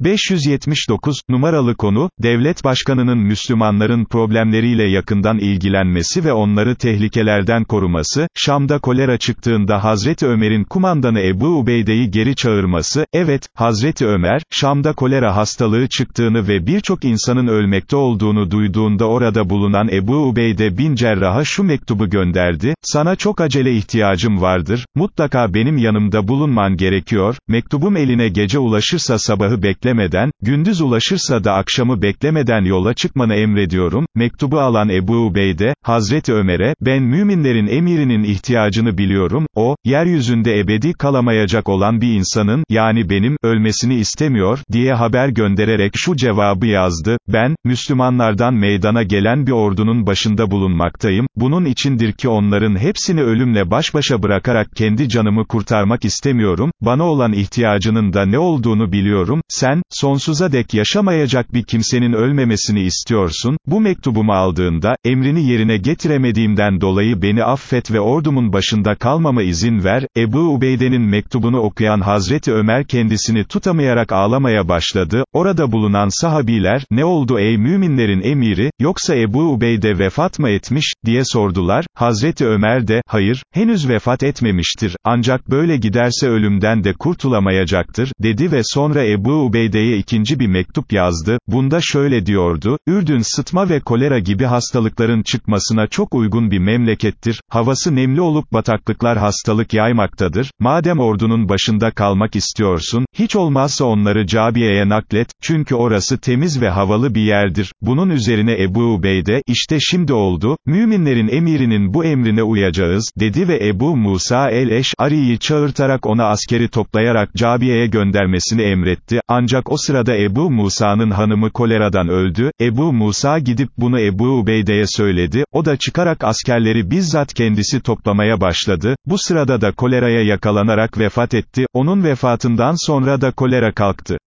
579, numaralı konu, devlet başkanının Müslümanların problemleriyle yakından ilgilenmesi ve onları tehlikelerden koruması, Şam'da kolera çıktığında Hazreti Ömer'in kumandanı Ebu Ubeyde'yi geri çağırması, evet, Hazreti Ömer, Şam'da kolera hastalığı çıktığını ve birçok insanın ölmekte olduğunu duyduğunda orada bulunan Ebu Ubeyde bin Cerrah'a şu mektubu gönderdi, sana çok acele ihtiyacım vardır, mutlaka benim yanımda bulunman gerekiyor, mektubum eline gece ulaşırsa sabahı beklemeden, gündüz ulaşırsa da akşamı beklemeden yola çıkmanı emrediyorum, mektubu alan Ebu Ubeyde, Hazreti Ömer'e, ben müminlerin emirinin ihtiyacını biliyorum, o, yeryüzünde ebedi kalamayacak olan bir insanın, yani benim, ölmesini istemiyor, diye haber göndererek şu cevabı yazdı, ben, Müslümanlardan meydana gelen bir ordunun başında bulunmaktayım, bunun içindir ki onların hepsini ölümle baş başa bırakarak kendi canımı kurtarmak istemiyorum, bana olan ihtiyacının da ne olduğunu biliyorum, sen, sonsuza dek yaşamayacak bir kimsenin ölmemesini istiyorsun, bu mektubumu aldığında, emrini yerine getiremediğimden dolayı beni affet ve ordumun başında kalmama izin ver, Ebu Ubeyde'nin mektubunu okuyan Hazreti Ömer kendisini tutamayarak ağlamaya başladı, orada bulunan sahabiler, ne oldu ey müminlerin emiri, yoksa Ebu Ubeyde vefat mı etmiş, diye sordular, Hazreti Ömer de, hayır, henüz vefat etmemiştir, ancak böyle giderse ölümden de kurtulamayacaktır, dedi ve sonra Ebu Ubeyde'ye ikinci bir mektup yazdı, bunda şöyle diyordu, Ürdün sıtma ve kolera gibi hastalıkların çıkmasına çok uygun bir memlekettir, havası nemli olup bataklıklar hastalık yaymaktadır, madem ordunun başında kalmak istiyorsun, hiç olmazsa onları Cabiye'ye naklet, çünkü orası temiz ve havalı bir yerdir, bunun üzerine Ebu Ubeyde, işte şimdi oldu, müminlerin emirinin bu emrine uyacağız, dedi ve Ebu Musa el-Eş'ari'yi çağırtarak ona askeri toplayarak Cabiye'ye göndermesini emretti, ancak o sırada Ebu Musa'nın hanımı koleradan öldü, Ebu Musa gidip bunu Ebu Ubeyde'ye söyledi, o da çıkarak askerleri bizzat kendisi toplamaya başladı, bu sırada da koleraya yakalanarak vefat etti, onun vefatından sonra da kolera kalktı.